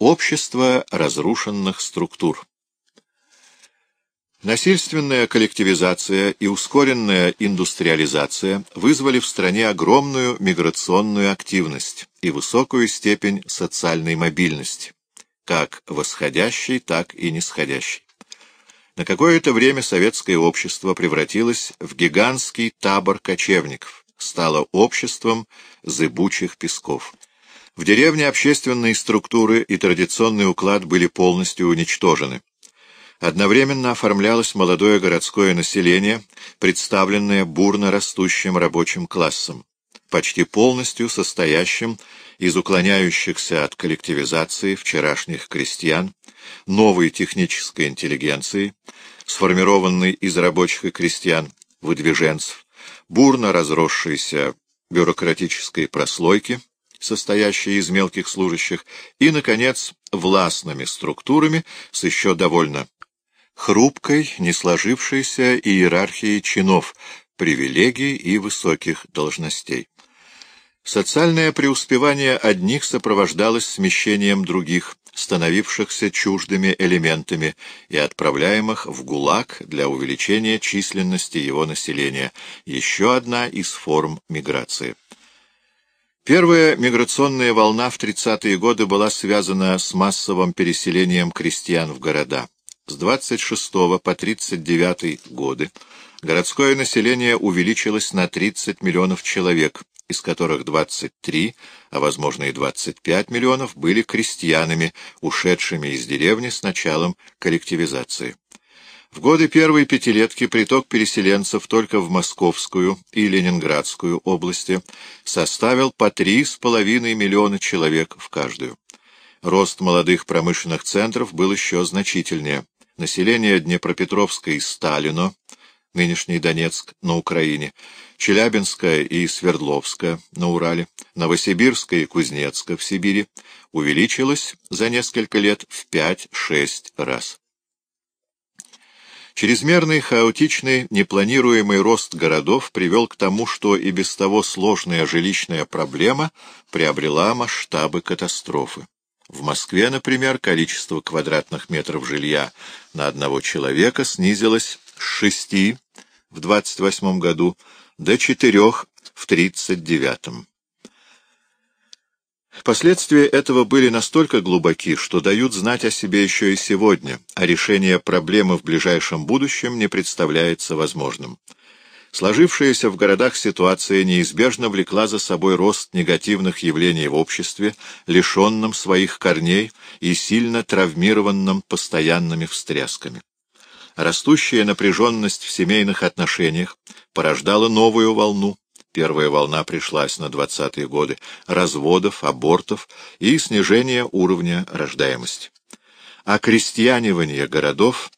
Общество разрушенных структур Насильственная коллективизация и ускоренная индустриализация вызвали в стране огромную миграционную активность и высокую степень социальной мобильности, как восходящей, так и нисходящей. На какое-то время советское общество превратилось в гигантский табор кочевников, стало обществом зыбучих песков. В деревне общественные структуры и традиционный уклад были полностью уничтожены. Одновременно оформлялось молодое городское население, представленное бурно растущим рабочим классом, почти полностью состоящим из уклоняющихся от коллективизации вчерашних крестьян, новой технической интеллигенции, сформированной из рабочих и крестьян, выдвиженцев, бурно разросшейся бюрократической прослойки, состоящей из мелких служащих, и, наконец, властными структурами с еще довольно хрупкой, не сложившейся иерархией чинов, привилегий и высоких должностей. Социальное преуспевание одних сопровождалось смещением других, становившихся чуждыми элементами и отправляемых в ГУЛАГ для увеличения численности его населения, еще одна из форм миграции. Первая миграционная волна в 30-е годы была связана с массовым переселением крестьян в города. С 26 по 39 годы городское население увеличилось на 30 миллионов человек, из которых 23, а возможно и 25 миллионов были крестьянами, ушедшими из деревни с началом коллективизации. В годы первой пятилетки приток переселенцев только в Московскую и Ленинградскую области составил по 3,5 миллиона человек в каждую. Рост молодых промышленных центров был еще значительнее. Население Днепропетровска и Сталино, нынешний Донецк, на Украине, Челябинска и Свердловска, на Урале, Новосибирска и Кузнецка, в Сибири, увеличилось за несколько лет в 5-6 раз. Чрезмерный, хаотичный, непланируемый рост городов привел к тому, что и без того сложная жилищная проблема приобрела масштабы катастрофы. В Москве, например, количество квадратных метров жилья на одного человека снизилось с 6 в 28 году до 4 в 39. Последствия этого были настолько глубоки, что дают знать о себе еще и сегодня, а решение проблемы в ближайшем будущем не представляется возможным. Сложившаяся в городах ситуация неизбежно влекла за собой рост негативных явлений в обществе, лишенном своих корней и сильно травмированном постоянными встрясками. Растущая напряженность в семейных отношениях порождала новую волну. Первая волна пришлась на 20-е годы разводов, абортов и снижения уровня рождаемости. Окрестьянивание городов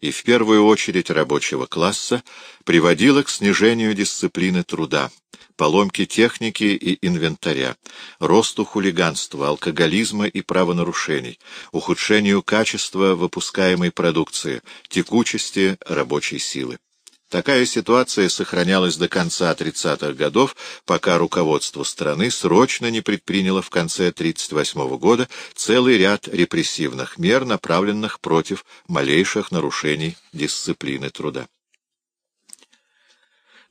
и в первую очередь рабочего класса, приводило к снижению дисциплины труда, поломке техники и инвентаря, росту хулиганства, алкоголизма и правонарушений, ухудшению качества выпускаемой продукции, текучести рабочей силы. Такая ситуация сохранялась до конца 30-х годов, пока руководство страны срочно не предприняло в конце 1938 года целый ряд репрессивных мер, направленных против малейших нарушений дисциплины труда.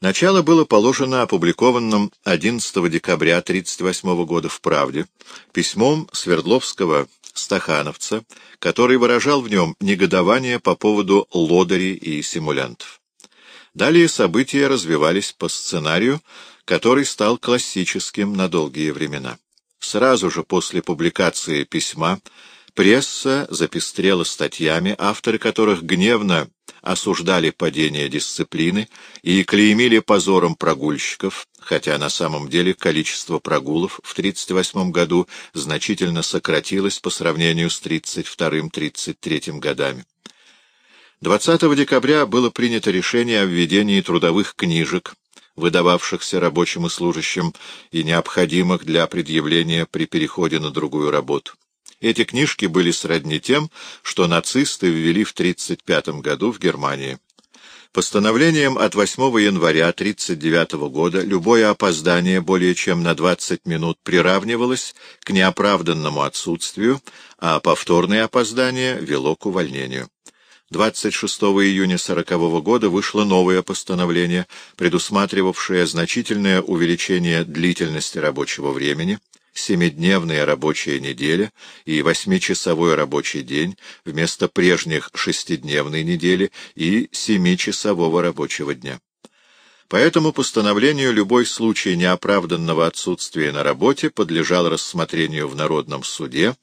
Начало было положено опубликованным 11 декабря 1938 года в «Правде» письмом Свердловского стахановца, который выражал в нем негодование по поводу лодырей и симулянтов. Далее события развивались по сценарию, который стал классическим на долгие времена. Сразу же после публикации письма пресса запестрела статьями, авторы которых гневно осуждали падение дисциплины и клеймили позором прогульщиков, хотя на самом деле количество прогулов в 1938 году значительно сократилось по сравнению с 1932-1933 годами. 20 декабря было принято решение о введении трудовых книжек, выдававшихся рабочим и служащим и необходимых для предъявления при переходе на другую работу. Эти книжки были сродни тем, что нацисты ввели в 1935 году в Германии. Постановлением от 8 января 1939 года любое опоздание более чем на 20 минут приравнивалось к неоправданному отсутствию, а повторное опоздание вело к увольнению. 26 июня 1940 года вышло новое постановление, предусматривавшее значительное увеличение длительности рабочего времени, семидневная рабочая неделя и восьмичасовой рабочий день вместо прежних шестидневной недели и семичасового рабочего дня. По этому постановлению любой случай неоправданного отсутствия на работе подлежал рассмотрению в Народном суде,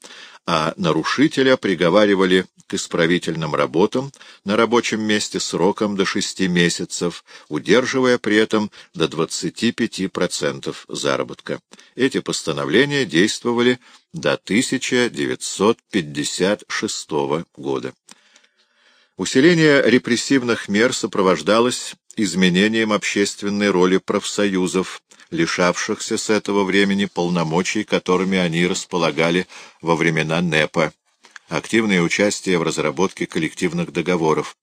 а нарушителя приговаривали к исправительным работам на рабочем месте сроком до шести месяцев, удерживая при этом до 25% заработка. Эти постановления действовали до 1956 года. Усиление репрессивных мер сопровождалось изменением общественной роли профсоюзов, лишавшихся с этого времени полномочий, которыми они располагали во времена НЭПа, активное участие в разработке коллективных договоров.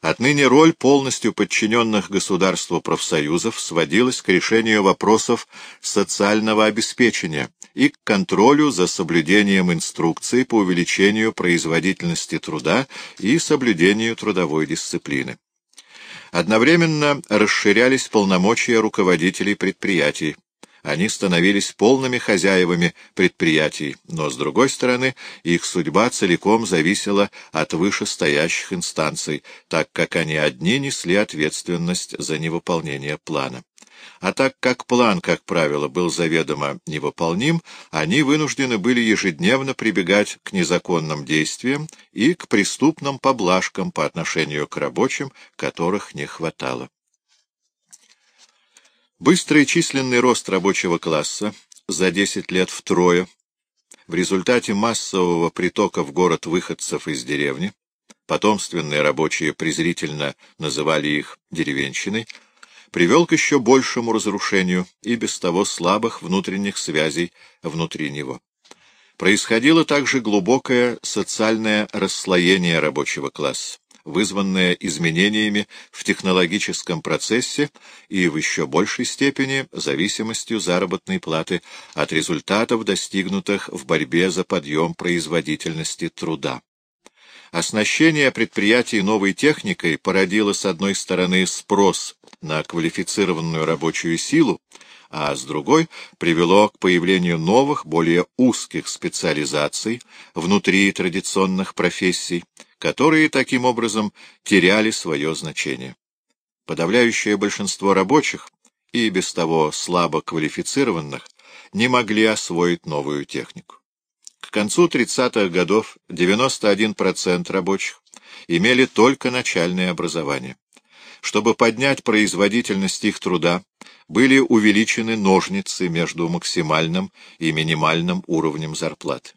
Отныне роль полностью подчиненных государству профсоюзов сводилась к решению вопросов социального обеспечения и к контролю за соблюдением инструкций по увеличению производительности труда и соблюдению трудовой дисциплины. Одновременно расширялись полномочия руководителей предприятий. Они становились полными хозяевами предприятий, но, с другой стороны, их судьба целиком зависела от вышестоящих инстанций, так как они одни несли ответственность за невыполнение плана. А так как план, как правило, был заведомо невыполним, они вынуждены были ежедневно прибегать к незаконным действиям и к преступным поблажкам по отношению к рабочим, которых не хватало. Быстрый численный рост рабочего класса за 10 лет втрое в результате массового притока в город выходцев из деревни, потомственные рабочие презрительно называли их деревенщиной, привел к еще большему разрушению и без того слабых внутренних связей внутри него. Происходило также глубокое социальное расслоение рабочего класса, вызванное изменениями в технологическом процессе и в еще большей степени зависимостью заработной платы от результатов, достигнутых в борьбе за подъем производительности труда. Оснащение предприятий новой техникой породило, с одной стороны, спрос на квалифицированную рабочую силу, а с другой привело к появлению новых, более узких специализаций внутри традиционных профессий, которые таким образом теряли свое значение. Подавляющее большинство рабочих, и без того слабо квалифицированных, не могли освоить новую технику. К концу 30-х годов 91% рабочих имели только начальное образование. Чтобы поднять производительность их труда, были увеличены ножницы между максимальным и минимальным уровнем зарплаты.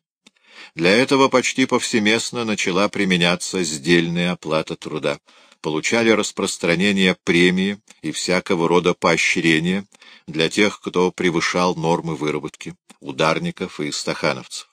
Для этого почти повсеместно начала применяться сдельная оплата труда. Получали распространение премии и всякого рода поощрения для тех, кто превышал нормы выработки, ударников и стахановцев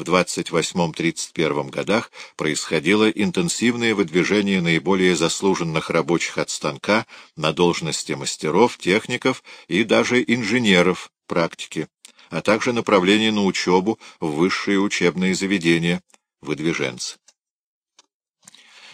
в 28-31 годах происходило интенсивное выдвижение наиболее заслуженных рабочих от станка на должности мастеров, техников и даже инженеров практики, а также направление на учебу в высшие учебные заведения, выдвиженцы.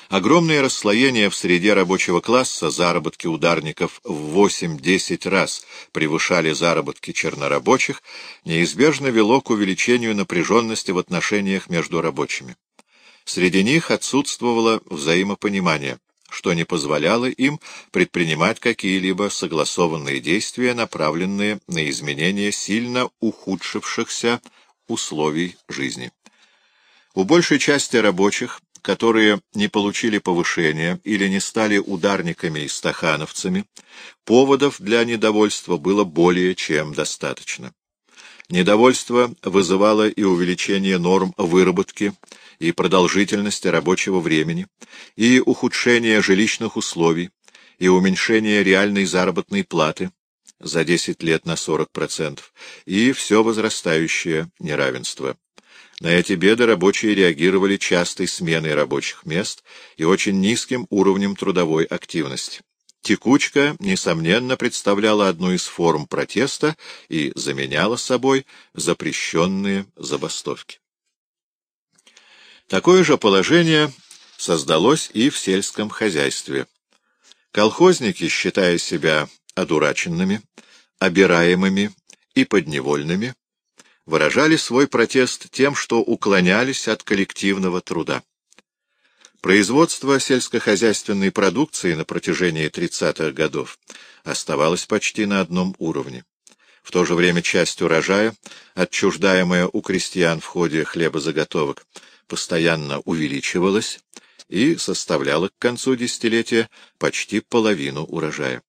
Огромное расслоение в среде рабочего класса, заработки ударников в 8-10 раз превышали заработки чернорабочих, неизбежно вело к увеличению напряженности в отношениях между рабочими. Среди них отсутствовало взаимопонимание, что не позволяло им предпринимать какие-либо согласованные действия, направленные на изменение сильно ухудшившихся условий жизни. У большей части рабочих которые не получили повышения или не стали ударниками и стахановцами, поводов для недовольства было более чем достаточно. Недовольство вызывало и увеличение норм выработки и продолжительности рабочего времени, и ухудшение жилищных условий, и уменьшение реальной заработной платы за 10 лет на 40%, и все возрастающее неравенство. На эти беды рабочие реагировали частой сменой рабочих мест и очень низким уровнем трудовой активности. Текучка, несомненно, представляла одну из форм протеста и заменяла собой запрещенные забастовки. Такое же положение создалось и в сельском хозяйстве. Колхозники, считая себя одураченными, обираемыми и подневольными, выражали свой протест тем, что уклонялись от коллективного труда. Производство сельскохозяйственной продукции на протяжении 30-х годов оставалось почти на одном уровне. В то же время часть урожая, отчуждаемая у крестьян в ходе хлебозаготовок, постоянно увеличивалась и составляла к концу десятилетия почти половину урожая.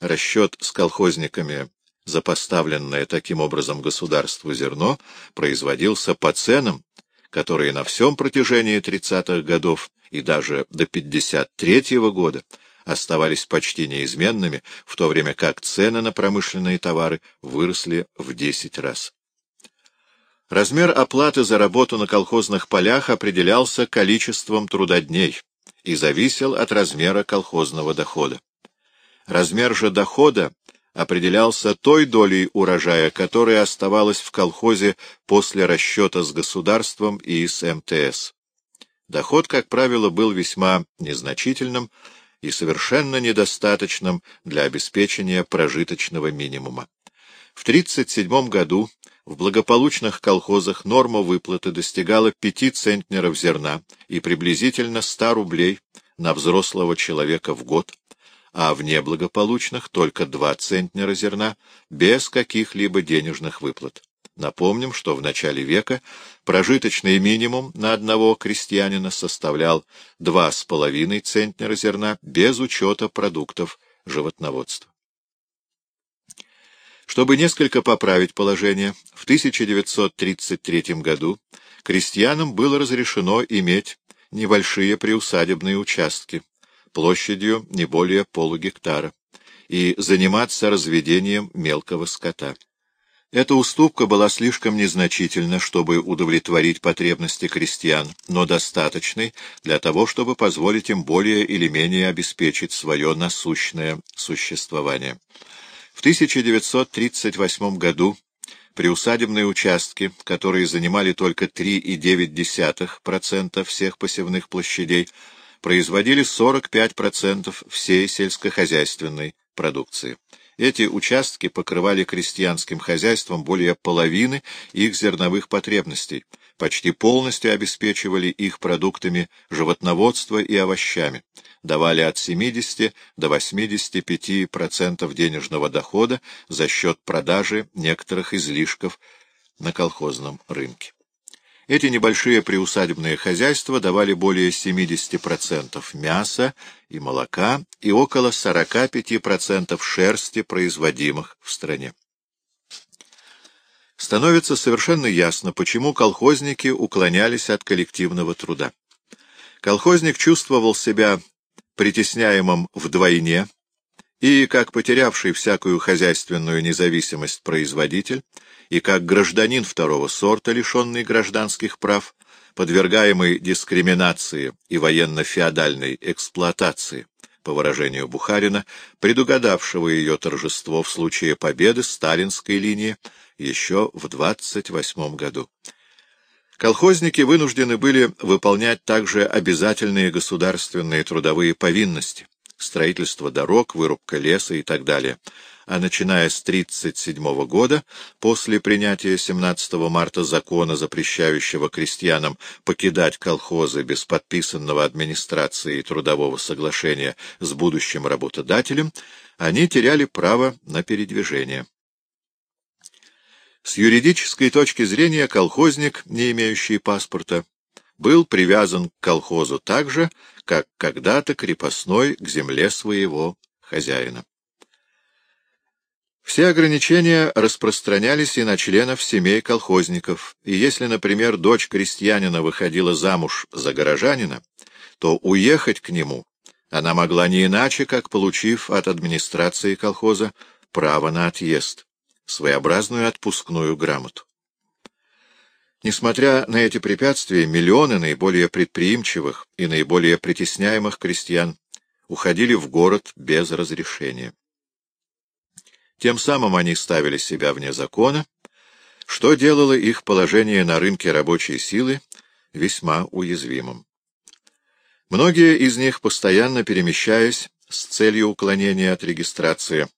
Расчет с колхозниками за поставленное таким образом государству зерно производился по ценам, которые на всем протяжении 30-х годов и даже до 53-го года оставались почти неизменными, в то время как цены на промышленные товары выросли в 10 раз. Размер оплаты за работу на колхозных полях определялся количеством трудодней и зависел от размера колхозного дохода. Размер же дохода определялся той долей урожая, которая оставалась в колхозе после расчета с государством и с МТС. Доход, как правило, был весьма незначительным и совершенно недостаточным для обеспечения прожиточного минимума. В 1937 году в благополучных колхозах норма выплаты достигала 5 центнеров зерна и приблизительно 100 рублей на взрослого человека в год, а в неблагополучных только два центнера зерна, без каких-либо денежных выплат. Напомним, что в начале века прожиточный минимум на одного крестьянина составлял два с половиной центнера зерна без учета продуктов животноводства. Чтобы несколько поправить положение, в 1933 году крестьянам было разрешено иметь небольшие приусадебные участки, площадью не более полугектара, и заниматься разведением мелкого скота. Эта уступка была слишком незначительна, чтобы удовлетворить потребности крестьян, но достаточной для того, чтобы позволить им более или менее обеспечить свое насущное существование. В 1938 году приусадебные участки, которые занимали только 3,9% всех посевных площадей, производили 45% всей сельскохозяйственной продукции. Эти участки покрывали крестьянским хозяйством более половины их зерновых потребностей, почти полностью обеспечивали их продуктами животноводства и овощами, давали от 70 до 85% денежного дохода за счет продажи некоторых излишков на колхозном рынке. Эти небольшие приусадебные хозяйства давали более 70% мяса и молока и около 45% шерсти, производимых в стране. Становится совершенно ясно, почему колхозники уклонялись от коллективного труда. Колхозник чувствовал себя притесняемым вдвойне и, как потерявший всякую хозяйственную независимость производитель, и как гражданин второго сорта, лишенный гражданских прав, подвергаемый дискриминации и военно-феодальной эксплуатации, по выражению Бухарина, предугадавшего ее торжество в случае победы сталинской линии еще в 28 году. Колхозники вынуждены были выполнять также обязательные государственные трудовые повинности, строительство дорог, вырубка леса и так далее, а начиная с 1937 года, после принятия 17 марта закона, запрещающего крестьянам покидать колхозы без подписанного администрацией трудового соглашения с будущим работодателем, они теряли право на передвижение. С юридической точки зрения колхозник, не имеющий паспорта, был привязан к колхозу так же, как когда-то крепостной к земле своего хозяина. Все ограничения распространялись и на членов семей колхозников, и если, например, дочь крестьянина выходила замуж за горожанина, то уехать к нему она могла не иначе, как получив от администрации колхоза право на отъезд, своеобразную отпускную грамоту. Несмотря на эти препятствия, миллионы наиболее предприимчивых и наиболее притесняемых крестьян уходили в город без разрешения. Тем самым они ставили себя вне закона, что делало их положение на рынке рабочей силы весьма уязвимым. Многие из них, постоянно перемещаясь с целью уклонения от регистрации,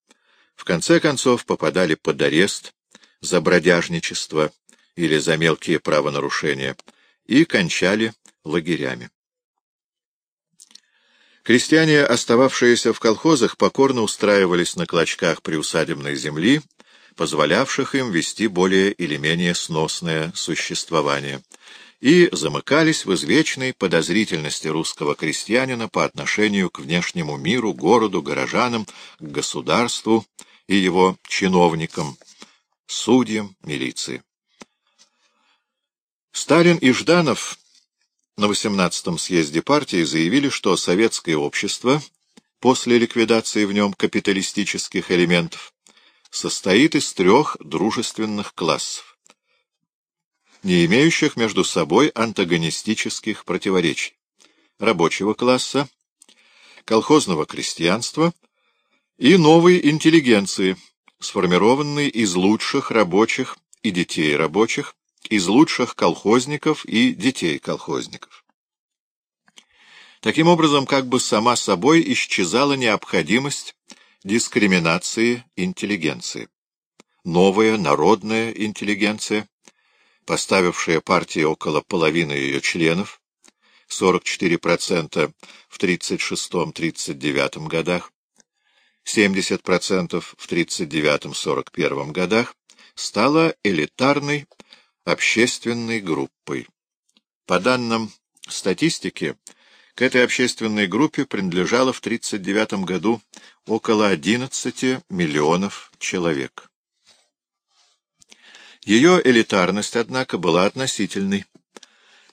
в конце концов попадали под арест за бродяжничество или за мелкие правонарушения и кончали лагерями. Крестьяне, остававшиеся в колхозах, покорно устраивались на клочках приусадебной земли, позволявших им вести более или менее сносное существование, и замыкались в извечной подозрительности русского крестьянина по отношению к внешнему миру, городу, горожанам, государству и его чиновникам, судьям, милиции. Сталин и Жданов на 18-м съезде партии заявили, что советское общество после ликвидации в нем капиталистических элементов состоит из трех дружественных классов, не имеющих между собой антагонистических противоречий — рабочего класса, колхозного крестьянства и новой интеллигенции, сформированной из лучших рабочих и детей рабочих, из лучших колхозников и детей колхозников. Таким образом, как бы сама собой исчезала необходимость дискриминации интеллигенции. Новая народная интеллигенция, поставившая партии около половины ее членов, 44% в 36-39 годах, 70% в 39-41 годах, стала элитарной общественной группой. По данным статистики, к этой общественной группе принадлежало в 1939 году около 11 миллионов человек. Ее элитарность, однако, была относительной.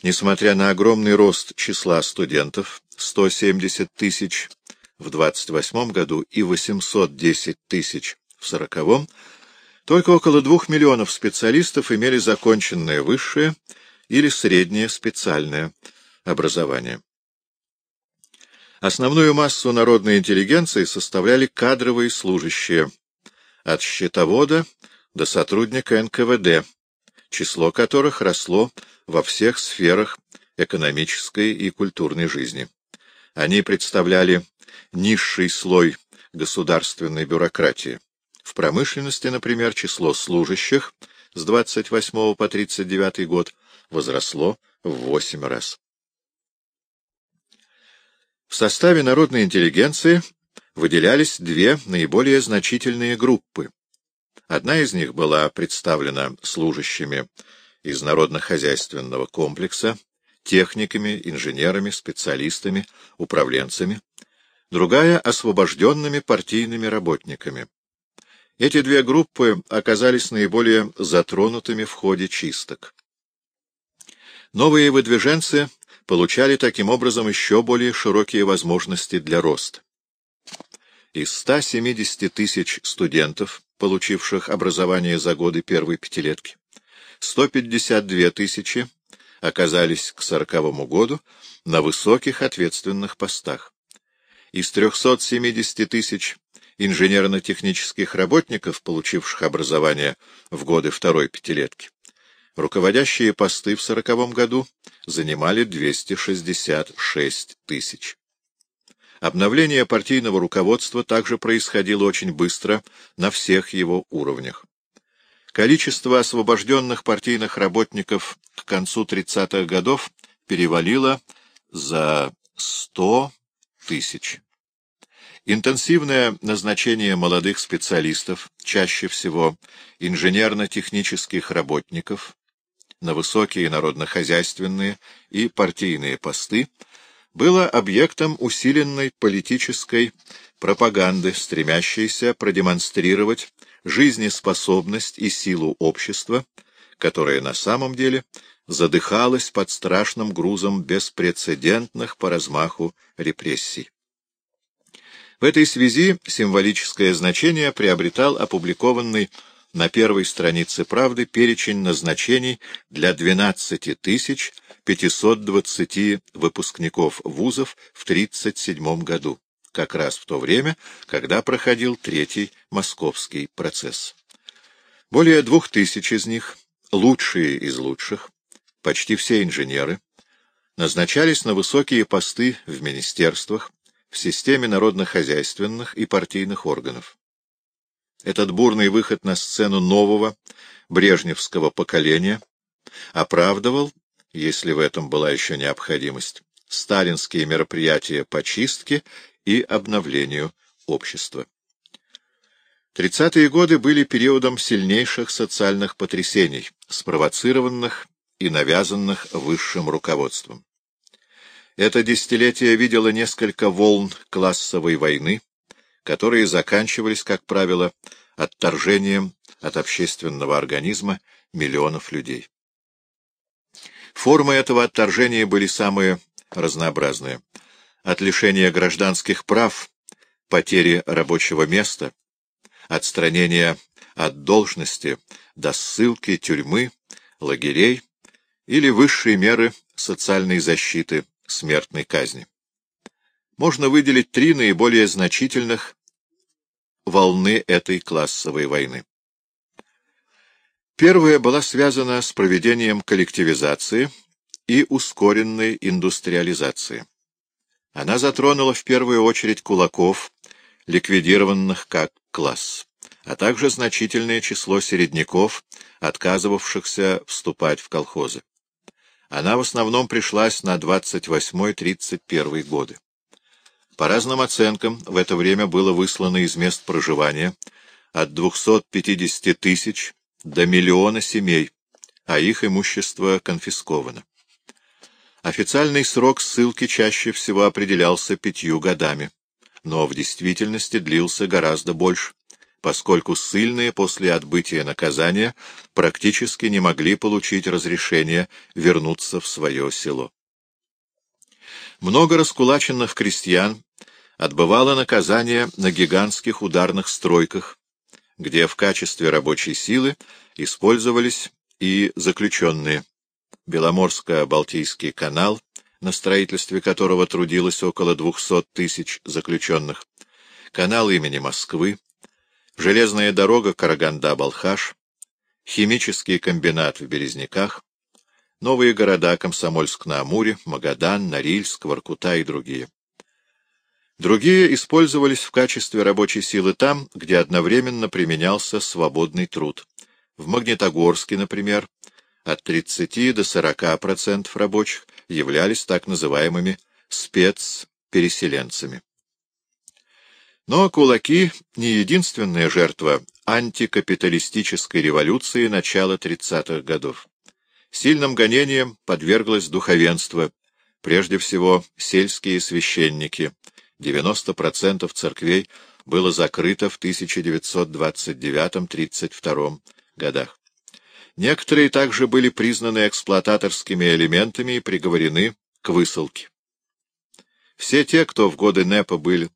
Несмотря на огромный рост числа студентов, 170 тысяч в 28 году и 810 тысяч в 40 только около двух миллионов специалистов имели законченное высшее или среднее специальное образование. Основную массу народной интеллигенции составляли кадровые служащие, от счетовода до сотрудника НКВД, число которых росло во всех сферах экономической и культурной жизни. Они представляли низший слой государственной бюрократии. В промышленности, например, число служащих с 28 по 39 год возросло в 8 раз. В составе народной интеллигенции выделялись две наиболее значительные группы. Одна из них была представлена служащими из народно-хозяйственного комплекса, техниками, инженерами, специалистами, управленцами, другая — освобожденными партийными работниками. Эти две группы оказались наиболее затронутыми в ходе чисток. Новые выдвиженцы получали таким образом еще более широкие возможности для роста. Из 170 тысяч студентов, получивших образование за годы первой пятилетки, 152 тысячи оказались к сороковому году на высоких ответственных постах. Из 370 тысяч инженерно-технических работников, получивших образование в годы второй пятилетки. Руководящие посты в сороковом году занимали 266 тысяч. Обновление партийного руководства также происходило очень быстро на всех его уровнях. Количество освобожденных партийных работников к концу 30-х годов перевалило за 100 тысяч. Интенсивное назначение молодых специалистов, чаще всего инженерно-технических работников, на высокие народно-хозяйственные и партийные посты, было объектом усиленной политической пропаганды, стремящейся продемонстрировать жизнеспособность и силу общества, которое на самом деле задыхалось под страшным грузом беспрецедентных по размаху репрессий. В этой связи символическое значение приобретал опубликованный на первой странице «Правды» перечень назначений для 12 520 выпускников вузов в 1937 году, как раз в то время, когда проходил Третий Московский процесс. Более двух тысяч из них, лучшие из лучших, почти все инженеры, назначались на высокие посты в министерствах, в системе народно-хозяйственных и партийных органов. Этот бурный выход на сцену нового брежневского поколения оправдывал, если в этом была еще необходимость, сталинские мероприятия по чистке и обновлению общества. Тридцатые годы были периодом сильнейших социальных потрясений, спровоцированных и навязанных высшим руководством. Это десятилетие видело несколько волн классовой войны, которые заканчивались, как правило, отторжением от общественного организма миллионов людей. Формы этого отторжения были самые разнообразные. От лишения гражданских прав, потери рабочего места, отстранения от должности до ссылки, тюрьмы, лагерей или высшей меры социальной защиты, смертной казни. Можно выделить три наиболее значительных волны этой классовой войны. Первая была связана с проведением коллективизации и ускоренной индустриализации. Она затронула в первую очередь кулаков, ликвидированных как класс, а также значительное число середняков, отказывавшихся вступать в колхозы. Она в основном пришлась на 28-31 годы. По разным оценкам, в это время было выслано из мест проживания от 250 тысяч до миллиона семей, а их имущество конфисковано. Официальный срок ссылки чаще всего определялся пятью годами, но в действительности длился гораздо больше, поскольку ссыльные после отбытия наказания практически не могли получить разрешение вернуться в свое село. Много раскулаченных крестьян отбывало наказание на гигантских ударных стройках, где в качестве рабочей силы использовались и заключенные. Беломорско-Балтийский канал, на строительстве которого трудилось около 200 тысяч заключенных, канал имени Москвы, железная дорога Караганда-Балхаш, химический комбинат в Березняках, новые города Комсомольск-на-Амуре, Магадан, Норильск, Воркута и другие. Другие использовались в качестве рабочей силы там, где одновременно применялся свободный труд. В Магнитогорске, например, от 30 до 40% рабочих являлись так называемыми спецпереселенцами. Но кулаки — не единственная жертва антикапиталистической революции начала 30-х годов. Сильным гонением подверглось духовенство, прежде всего сельские священники. 90% церквей было закрыто в 1929-32 годах. Некоторые также были признаны эксплуататорскими элементами и приговорены к высылке. Все те, кто в годы НЭПа были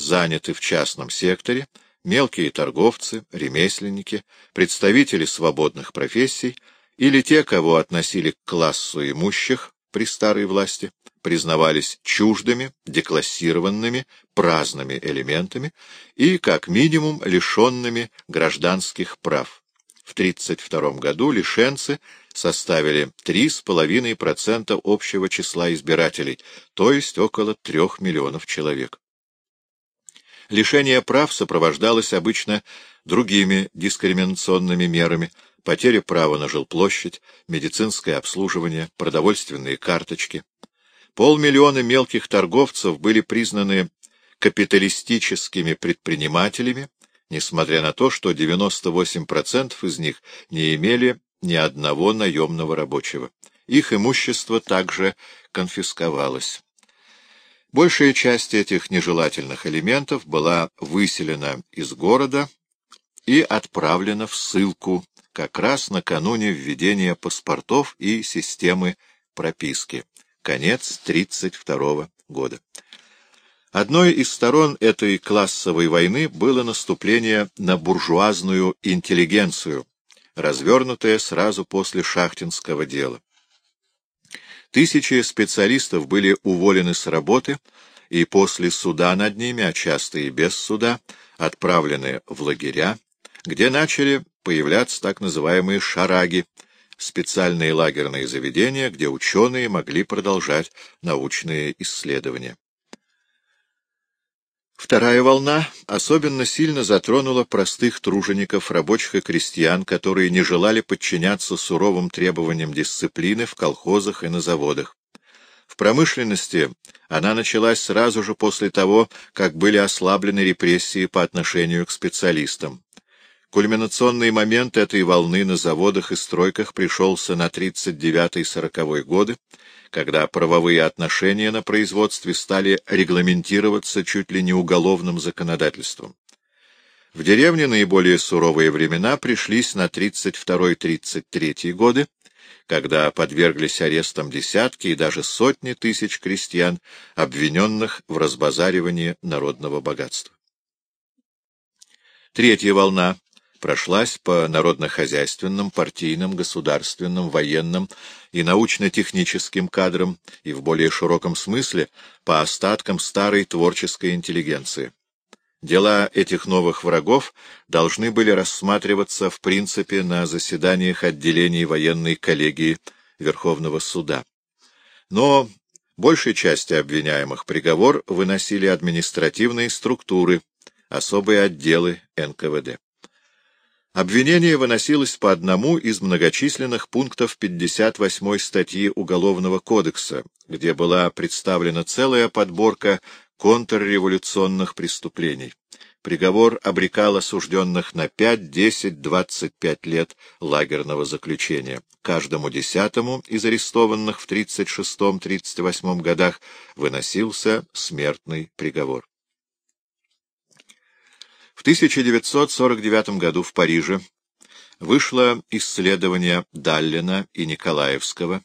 заняты в частном секторе, мелкие торговцы, ремесленники, представители свободных профессий или те, кого относили к классу имущих при старой власти, признавались чуждыми, деклассированными, праздными элементами и, как минимум, лишенными гражданских прав. В 1932 году лишенцы составили 3,5% общего числа избирателей, то есть около 3 миллионов человек. Лишение прав сопровождалось обычно другими дискриминационными мерами – потеря права на жилплощадь, медицинское обслуживание, продовольственные карточки. Полмиллиона мелких торговцев были признаны капиталистическими предпринимателями, несмотря на то, что 98% из них не имели ни одного наемного рабочего. Их имущество также конфисковалось. Большая часть этих нежелательных элементов была выселена из города и отправлена в ссылку как раз накануне введения паспортов и системы прописки. Конец 1932 года. Одной из сторон этой классовой войны было наступление на буржуазную интеллигенцию, развернутое сразу после шахтинского дела. Тысячи специалистов были уволены с работы и после суда над ними, а часто и без суда, отправлены в лагеря, где начали появляться так называемые «шараги», специальные лагерные заведения, где ученые могли продолжать научные исследования. Вторая волна особенно сильно затронула простых тружеников, рабочих и крестьян, которые не желали подчиняться суровым требованиям дисциплины в колхозах и на заводах. В промышленности она началась сразу же после того, как были ослаблены репрессии по отношению к специалистам. Кульминационный момент этой волны на заводах и стройках пришелся на 39-40 годы, когда правовые отношения на производстве стали регламентироваться чуть ли не уголовным законодательством. В деревне наиболее суровые времена пришлись на 32-33 годы, когда подверглись арестам десятки и даже сотни тысяч крестьян, обвиненных в разбазаривании народного богатства. Третья волна прошлась по народно-хозяйственным, партийным, государственным, военным и научно-техническим кадрам и в более широком смысле по остаткам старой творческой интеллигенции. Дела этих новых врагов должны были рассматриваться в принципе на заседаниях отделений военной коллегии Верховного суда. Но большей части обвиняемых приговор выносили административные структуры, особые отделы НКВД. Обвинение выносилось по одному из многочисленных пунктов 58 статьи Уголовного кодекса, где была представлена целая подборка контрреволюционных преступлений. Приговор обрекал осужденных на 5, 10, 25 лет лагерного заключения. Каждому десятому из арестованных в 36-38 годах выносился смертный приговор. В 1949 году в Париже вышло исследование Даллина и Николаевского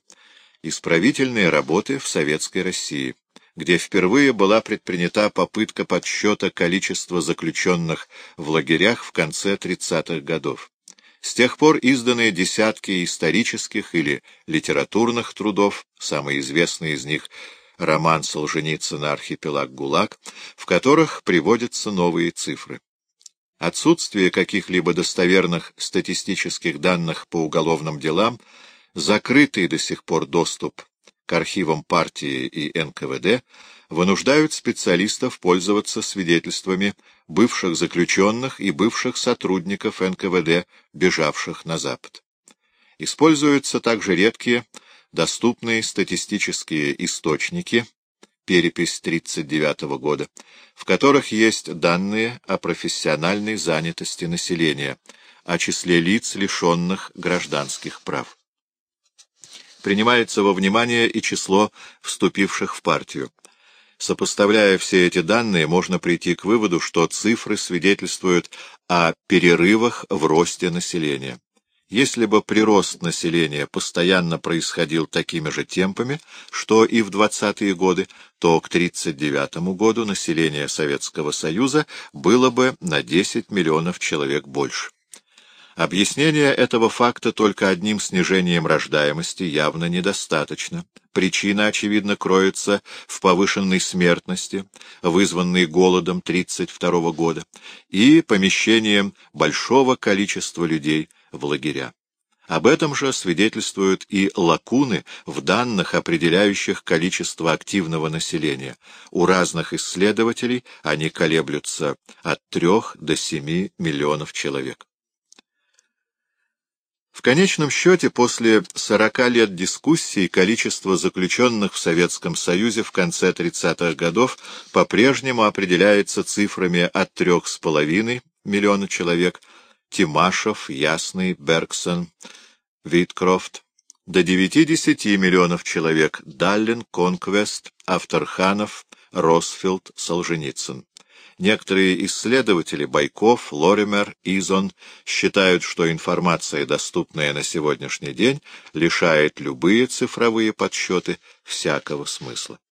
«Исправительные работы в Советской России», где впервые была предпринята попытка подсчета количества заключенных в лагерях в конце 30-х годов. С тех пор изданы десятки исторических или литературных трудов, самый известный из них — роман Солженицына «Архипелаг ГУЛАГ», в которых приводятся новые цифры. Отсутствие каких-либо достоверных статистических данных по уголовным делам, закрытый до сих пор доступ к архивам партии и НКВД вынуждают специалистов пользоваться свидетельствами бывших заключенных и бывших сотрудников НКВД, бежавших на Запад. Используются также редкие, доступные статистические источники, перепись 1939 года, в которых есть данные о профессиональной занятости населения, о числе лиц, лишенных гражданских прав. Принимается во внимание и число вступивших в партию. Сопоставляя все эти данные, можно прийти к выводу, что цифры свидетельствуют о перерывах в росте населения. Если бы прирост населения постоянно происходил такими же темпами, что и в 20-е годы, то к 1939 году население Советского Союза было бы на 10 миллионов человек больше. Объяснение этого факта только одним снижением рождаемости явно недостаточно. Причина, очевидно, кроется в повышенной смертности, вызванной голодом 1932 года, и помещением большого количества людей – в лагеря. Об этом же свидетельствуют и лакуны в данных, определяющих количество активного населения. У разных исследователей они колеблются от 3 до 7 миллионов человек. В конечном счете, после 40 лет дискуссий, количество заключенных в Советском Союзе в конце 30-х годов по-прежнему определяется цифрами от 3,5 миллиона человек Тимашев, Ясный, Бергсон, Виткрофт, до 9-10 миллионов человек Даллин, Конквест, Авторханов, Росфилд, Солженицын. Некоторые исследователи Байков, Лоример, Изон считают, что информация, доступная на сегодняшний день, лишает любые цифровые подсчеты всякого смысла.